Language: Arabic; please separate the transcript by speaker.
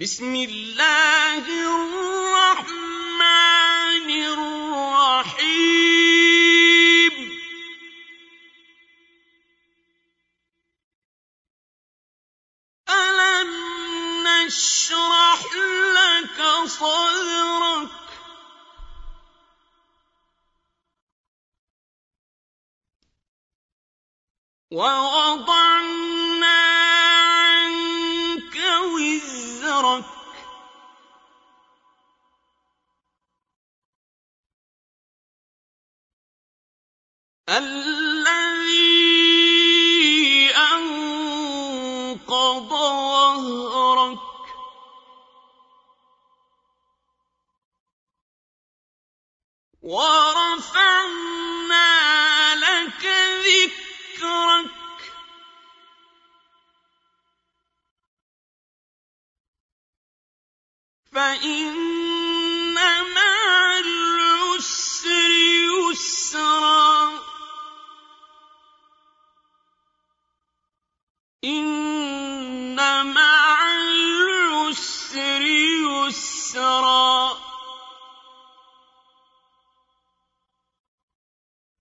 Speaker 1: بسم الله الرحمن الرحيم. ألم نشرح لك صدرك؟ ووضعنا الذي أنقض ظهرك ورفعنا لك ذكرك. فإن